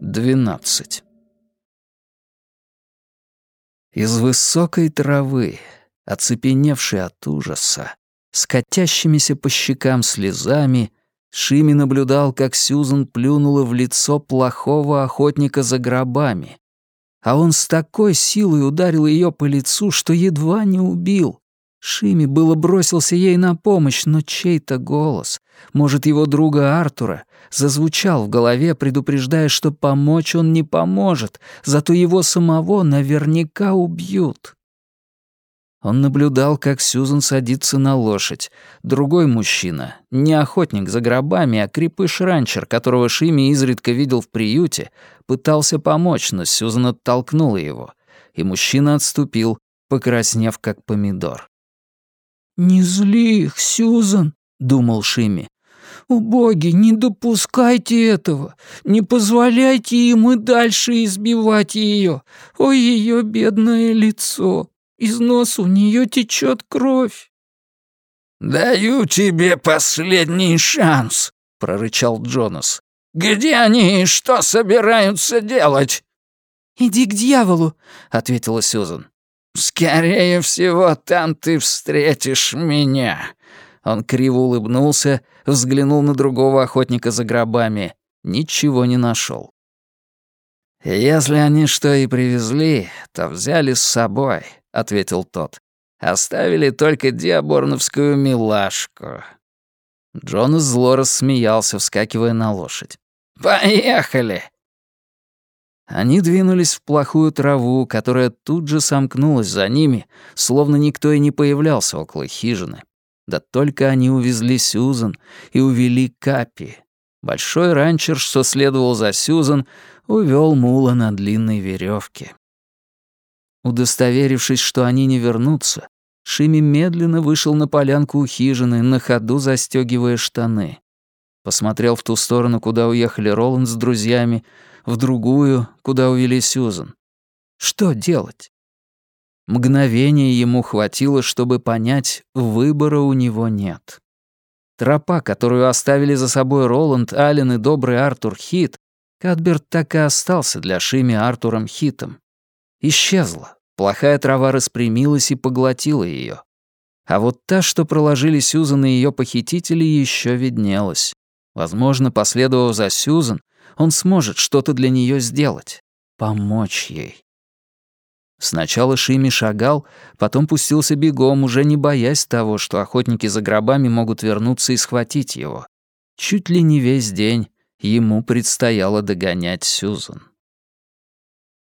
12. Из высокой травы, оцепеневшей от ужаса, с по щекам слезами, Шими наблюдал, как Сьюзан плюнула в лицо плохого охотника за гробами, а он с такой силой ударил ее по лицу, что едва не убил. Шими было бросился ей на помощь, но чей-то голос, может, его друга Артура, зазвучал в голове, предупреждая, что помочь он не поможет, зато его самого наверняка убьют. Он наблюдал, как Сьюзан садится на лошадь. Другой мужчина, не охотник за гробами, а крепыш-ранчер, которого Шими изредка видел в приюте, пытался помочь, но Сьюзан оттолкнула его, и мужчина отступил, покраснев как помидор. «Не зли их, Сьюзан», — думал Шими. «О, боги, не допускайте этого! Не позволяйте им и дальше избивать ее! О, ее бедное лицо!» Из носа у нее течет кровь. «Даю тебе последний шанс», — прорычал Джонас. «Где они и что собираются делать?» «Иди к дьяволу», — ответила Сюзан. «Скорее всего, там ты встретишь меня». Он криво улыбнулся, взглянул на другого охотника за гробами. Ничего не нашел. «Если они что и привезли, то взяли с собой ответил тот. «Оставили только диаборновскую милашку». Джонас зло рассмеялся, вскакивая на лошадь. «Поехали!» Они двинулись в плохую траву, которая тут же сомкнулась за ними, словно никто и не появлялся около хижины. Да только они увезли Сюзан и увели Капи. Большой ранчер, что следовал за Сюзан, увел мула на длинной веревке. Удостоверившись, что они не вернутся, Шими медленно вышел на полянку у хижины, на ходу застегивая штаны. Посмотрел в ту сторону, куда уехали Роланд с друзьями, в другую, куда увели Сьюзан. Что делать? Мгновение ему хватило, чтобы понять, выбора у него нет. Тропа, которую оставили за собой Роланд, Аллен и добрый Артур Хит, Кадберт так и остался для Шими Артуром Хитом исчезла. Плохая трава распрямилась и поглотила ее. А вот та, что проложили Сьюзан и ее похитители, еще виднелась. Возможно, последовав за Сьюзан, он сможет что-то для нее сделать. Помочь ей. Сначала Шими шагал, потом пустился бегом, уже не боясь того, что охотники за гробами могут вернуться и схватить его. Чуть ли не весь день ему предстояло догонять Сьюзан.